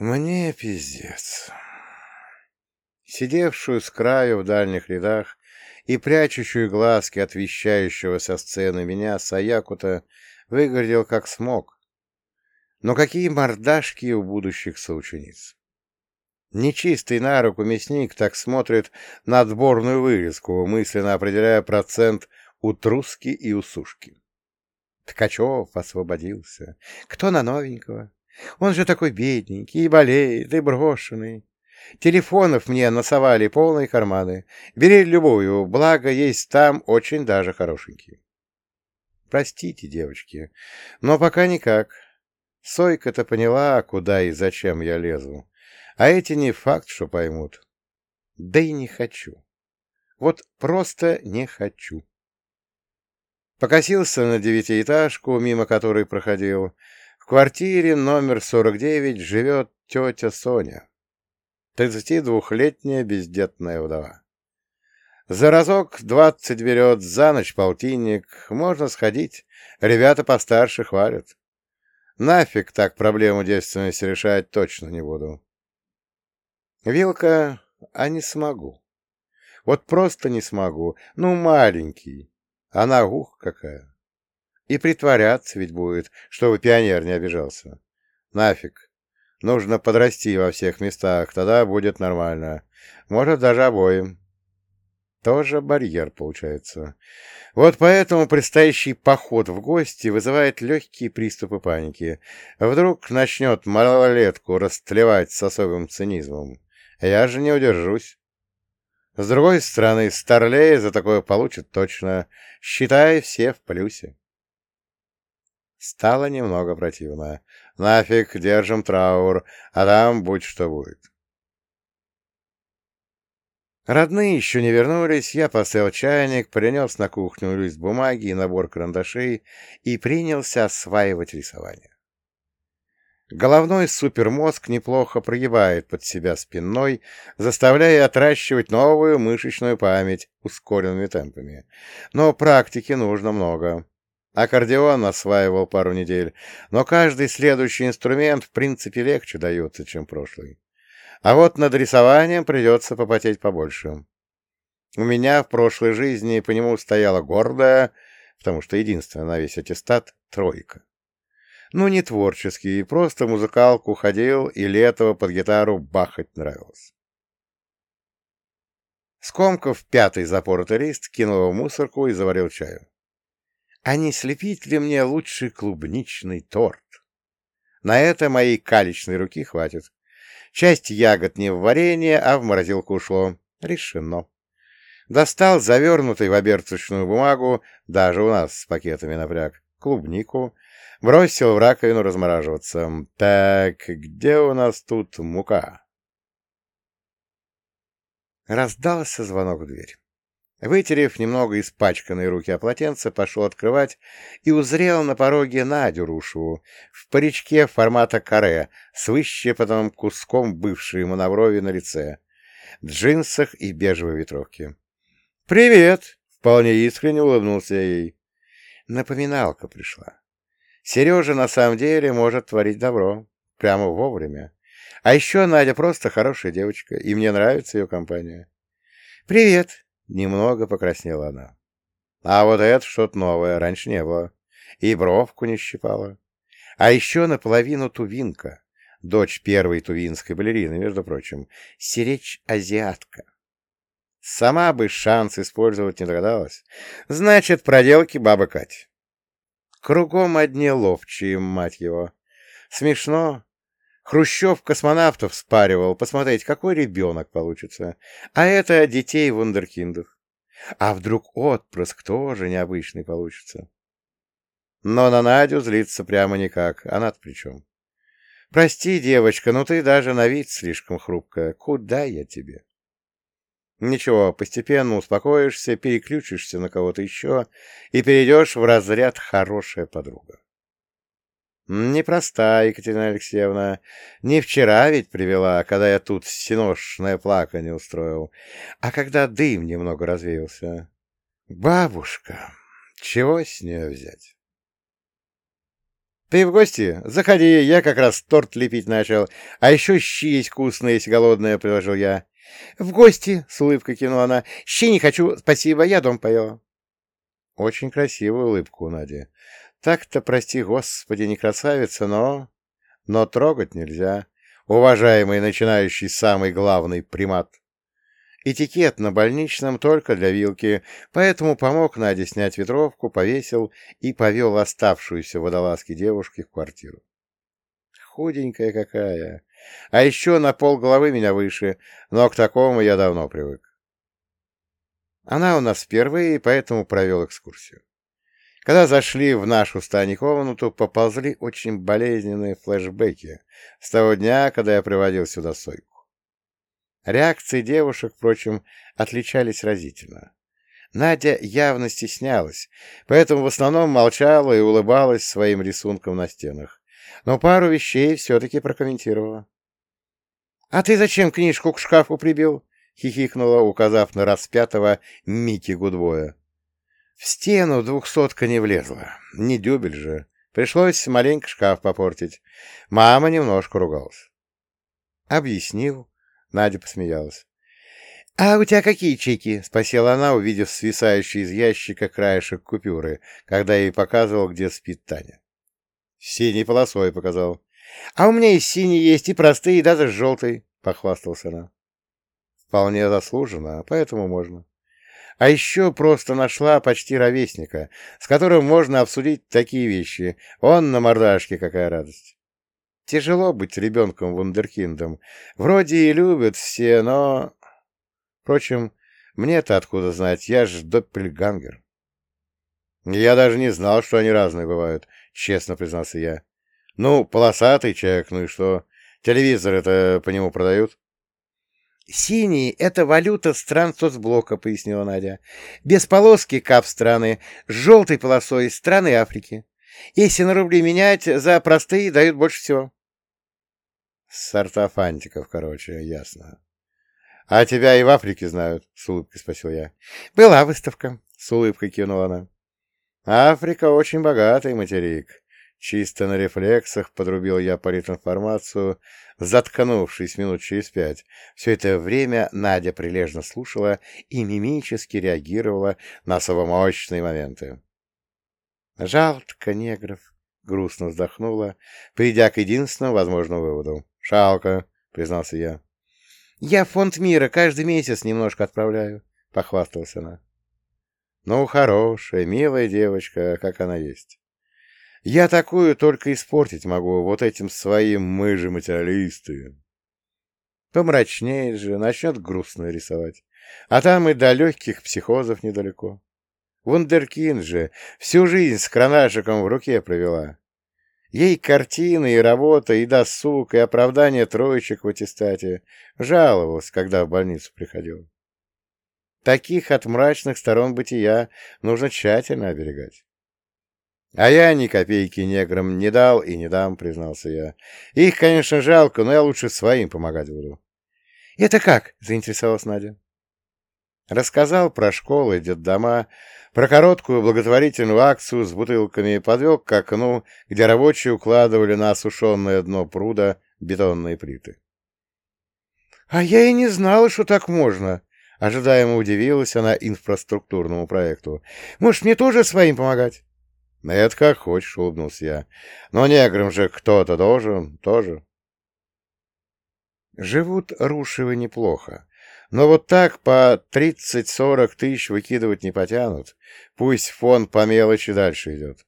Мне пиздец. Сидевшую с краю в дальних рядах и прячущую глазки от вещающего со сцены меня Саякута выглядел как смог. Но какие мордашки у будущих соучениц! Нечистый на руку мясник так смотрит на отборную вырезку, мысленно определяя процент утруски и усушки. Ткачев освободился. Кто на новенького? Он же такой бедненький, и болеет, и брошенный. Телефонов мне насовали полные карманы. Бери любую, благо есть там очень даже хорошенькие. Простите, девочки, но пока никак. Сойка-то поняла, куда и зачем я лезу. А эти не факт, что поймут. Да и не хочу. Вот просто не хочу. Покосился на девятиэтажку, мимо которой проходил. В квартире номер 49 живет тетя Соня, 32-летняя бездетная вдова. За разок двадцать берет, за ночь полтинник, можно сходить, ребята постарше хвалят. Нафиг так проблему девственности решать точно не буду. Вилка, а не смогу. Вот просто не смогу. Ну, маленький. Она, ух, какая. И притворяться ведь будет, чтобы пионер не обижался. Нафиг. Нужно подрасти во всех местах, тогда будет нормально. Может, даже обоим. Тоже барьер получается. Вот поэтому предстоящий поход в гости вызывает легкие приступы паники. Вдруг начнет малолетку растлевать с особым цинизмом. Я же не удержусь. С другой стороны, Старлей за такое получит точно. Считай, все в плюсе. Стало немного противно. Нафиг, держим траур, а там будь что будет. Родные еще не вернулись, я поставил чайник, принес на кухню лист бумаги и набор карандашей и принялся осваивать рисование. Головной супермозг неплохо прогибает под себя спинной, заставляя отращивать новую мышечную память ускоренными темпами. Но практики нужно много. Аккордеон осваивал пару недель, но каждый следующий инструмент в принципе легче дается, чем прошлый. А вот над рисованием придется попотеть побольше. У меня в прошлой жизни по нему стояла гордая, потому что единственная на весь аттестат, тройка. Ну, не творческий, просто музыкалку ходил, и Летова под гитару бахать нравилось. Скомков пятый запоротый кинул в мусорку и заварил чаю. А не слепить ли мне лучший клубничный торт? На это моей калечной руки хватит. Часть ягод не в варенье, а в морозилку ушло. Решено. Достал завернутый в оберточную бумагу, даже у нас с пакетами напряг, клубнику, Бросил в раковину размораживаться. Так, где у нас тут мука? Раздался звонок в дверь. Вытерев немного испачканные руки о полотенце, пошел открывать и узрел на пороге Надю Рушеву в паричке формата каре с выщепанным куском бывшей ему на брови на лице, джинсах и бежевой ветровке. «Привет!» — вполне искренне улыбнулся ей. Напоминалка пришла. Сережа на самом деле может творить добро. Прямо вовремя. А еще Надя просто хорошая девочка, и мне нравится ее компания. «Привет!» — немного покраснела она. А вот это что-то новое, раньше не было. И бровку не щипала. А еще наполовину тувинка. Дочь первой тувинской балерины, между прочим. Сиречь азиатка. Сама бы шанс использовать не догадалась. Значит, проделки бабы Кать. Кругом одни ловчие, мать его. Смешно. Хрущев космонавтов спаривал, посмотреть, какой ребенок получится. А это детей вундеркиндов. А вдруг отпрыск тоже необычный получится? Но на Надю злиться прямо никак. Она-то при чем? Прости, девочка, но ты даже на вид слишком хрупкая. Куда я тебе? Ничего, постепенно успокоишься, переключишься на кого-то еще и перейдешь в разряд «хорошая подруга». Непроста, Екатерина Алексеевна. Не вчера ведь привела, когда я тут синошное плакание устроил, а когда дым немного развеялся. Бабушка, чего с нее взять? Ты в гости? Заходи, я как раз торт лепить начал. А еще щи есть вкусные, если голодная, — предложил я. — В гости, — с улыбкой кинула она. — Щи не хочу, спасибо, я дом поела. Очень красивая улыбка у Нади. Так-то, прости господи, не красавица, но... Но трогать нельзя. Уважаемый начинающий самый главный примат. Этикет на больничном только для вилки, поэтому помог Наде снять ветровку, повесил и повел оставшуюся водолазки девушки в квартиру. Худенькая какая. А еще на пол головы меня выше, но к такому я давно привык. Она у нас впервые, поэтому провел экскурсию. Когда зашли в нашу стани комнату, поползли очень болезненные флешбеки с того дня, когда я приводил сюда Сойку. Реакции девушек, впрочем, отличались разительно. Надя явно стеснялась, поэтому в основном молчала и улыбалась своим рисунком на стенах. Но пару вещей все-таки прокомментировала. — А ты зачем книжку к шкафу прибил? — хихикнула, указав на распятого Микки Гудвоя. В стену двухсотка не влезла. Не дюбель же. Пришлось маленько шкаф попортить. Мама немножко ругалась. Объяснил, Надя посмеялась. — А у тебя какие чеки? — спросила она, увидев свисающий из ящика краешек купюры, когда ей показывал, где спит Таня. — Синей полосой показал. — А у меня и синий есть, и простые, и даже с желтой, — похвастался она. — Вполне заслуженно, поэтому можно. А еще просто нашла почти ровесника, с которым можно обсудить такие вещи. Он на мордашке, какая радость. Тяжело быть ребенком-вундеркиндом. Вроде и любят все, но... Впрочем, мне-то откуда знать, я ж доппельгангер. Я даже не знал, что они разные бывают, честно признался я. Ну, полосатый человек, ну и что? Телевизор это по нему продают? «Синий — это валюта стран соцблока», — пояснила Надя. «Без полоски — кап страны, с желтой полосой — страны Африки. Если на рубли менять, за простые дают больше всего». Сорта фантиков, короче, ясно. — А тебя и в Африке знают? — с улыбкой спросил я. — Была выставка, — с улыбкой кинула она. — Африка очень богатый материк. Чисто на рефлексах подрубил я политинформацию, заткнувшись минут через пять. Все это время Надя прилежно слушала и мимически реагировала на совомощные моменты. «Жалко негров», — грустно вздохнула, придя к единственному возможному выводу. «Жалко», — признался я. «Я фонд мира каждый месяц немножко отправляю», — похвасталась она. «Ну, хорошая, милая девочка, как она есть. Я такую только испортить могу вот этим своим мы же материалисты». Помрачнеет же, начнет грустно рисовать. А там и до легких психозов недалеко. Вундеркин же всю жизнь с кранашиком в руке провела. Ей картины и работа, и досуг, и оправдание троечек в аттестате. Жаловалась, когда в больницу приходил. Таких от мрачных сторон бытия нужно тщательно оберегать. А я ни копейки неграм не дал и не дам, признался я. Их, конечно, жалко, но я лучше своим помогать буду. — Это как? — заинтересовалась Надя. Рассказал про школы, детдома, про короткую благотворительную акцию с бутылками подвел к окну, где рабочие укладывали на осушенное дно пруда бетонные плиты. — А я и не знала, что так можно! — ожидаемо удивилась она инфраструктурному проекту. — Может, мне тоже своим помогать? — Это как хочешь, — улыбнулся я. — Но неграм же кто-то должен, тоже. Живут Рушевы неплохо. Но вот так по 30-40 тысяч выкидывать не потянут. Пусть фон по мелочи дальше идет.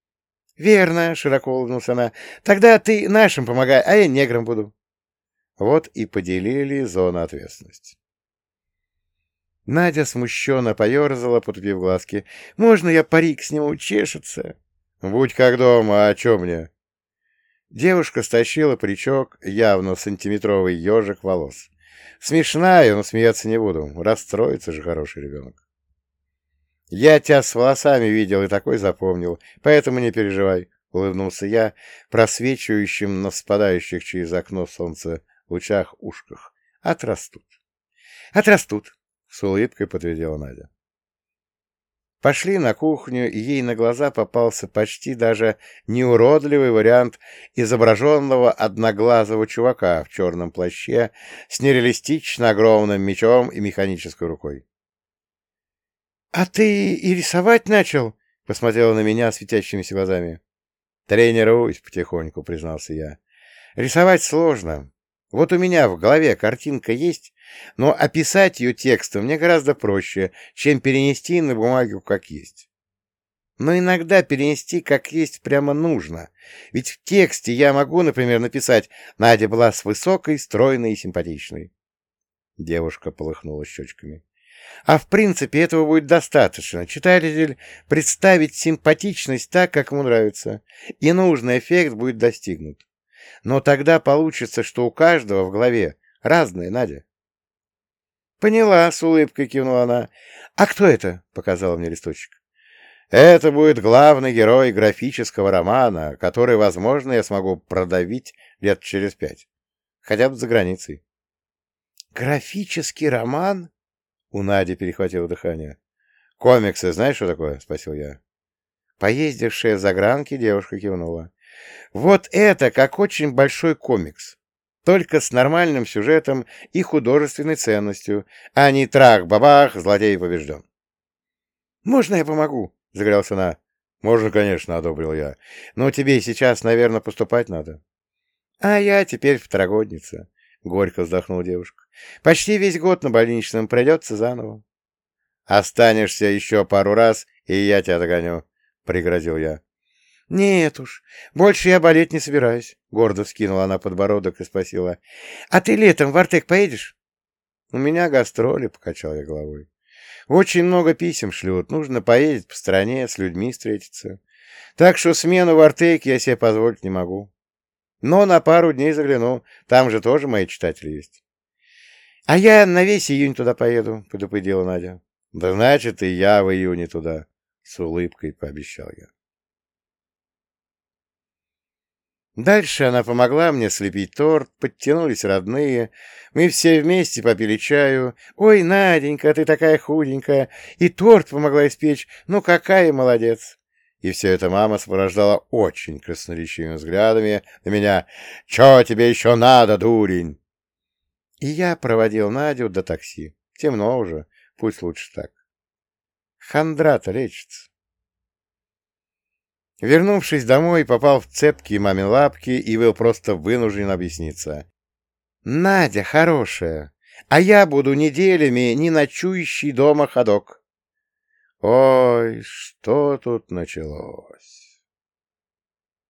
— Верно, — широко улыбнулся она. — Тогда ты нашим помогай, а я неграм буду. Вот и поделили зону ответственности. Надя смущенно поерзала, потупив глазки. — Можно я парик сниму? Чешется. — Будь как дома, а чем мне? Девушка стащила паричок, явно сантиметровый ежик волос. Смешная, но смеяться не буду. Расстроится же хороший ребенок. Я тебя с волосами видел и такой запомнил, поэтому не переживай, — улыбнулся я, просвечивающим на спадающих через окно солнца лучах ушках. Отрастут. Отрастут, — с улыбкой подтвердила Надя. Пошли на кухню, и ей на глаза попался почти даже неуродливый вариант изображенного одноглазого чувака в черном плаще с нереалистично огромным мечом и механической рукой. — А ты и рисовать начал? — посмотрела на меня светящимися глазами. — Тренируюсь потихоньку, — признался я. — Рисовать сложно. Вот у меня в голове картинка есть, но описать ее текстом мне гораздо проще, чем перенести на бумагу как есть. Но иногда перенести как есть прямо нужно, ведь в тексте я могу, например, написать «Надя была с высокой, стройной и симпатичной». Девушка полыхнула щечками. А в принципе этого будет достаточно. Читатель представить симпатичность так, как ему нравится, и нужный эффект будет достигнут. Но тогда получится, что у каждого в голове разное, Надя. «Поняла», — с улыбкой кивнула она. «А кто это?» — показала мне листочек. «Это будет главный герой графического романа, который, возможно, я смогу продавить лет через пять. Хотя бы за границей». «Графический роман?» — у Нади перехватило дыхание. «Комиксы знаешь, что такое?» — спросил я. Поездившая за гранки девушка кивнула. «Вот это как очень большой комикс только с нормальным сюжетом и художественной ценностью, а не трах-бабах, злодей побежден. «Можно я помогу?» — загорелся она. «Можно, конечно», — одобрил я. «Но тебе сейчас, наверное, поступать надо». «А я теперь второгодница», — горько вздохнула девушка. «Почти весь год на больничном придется заново». «Останешься еще пару раз, и я тебя догоню», — пригрозил я. «Нет уж, больше я болеть не собираюсь», — гордо вскинула она подбородок и спросила. «А ты летом в Артек поедешь?» «У меня гастроли», — покачал я головой. «Очень много писем шлют, нужно поездить по стране, с людьми встретиться. Так что смену в Артеке я себе позволить не могу. Но на пару дней загляну, там же тоже мои читатели есть». «А я на весь июнь туда поеду», — предупредила Надя. «Да значит, и я в июне туда», — с улыбкой пообещал я. Дальше она помогла мне слепить торт, подтянулись родные. Мы все вместе попили чаю. «Ой, Наденька, ты такая худенькая! И торт помогла испечь! Ну, какая молодец!» И все это мама сопровождала очень красноречивыми взглядами на меня. «Че тебе еще надо, дурень?» И я проводил Надю до такси. Темно уже, пусть лучше так. Хандра-то лечится. Вернувшись домой, попал в цепкие мамин лапки и был просто вынужден объясниться. «Надя хорошая, а я буду неделями не ночующий дома ходок». Ой, что тут началось?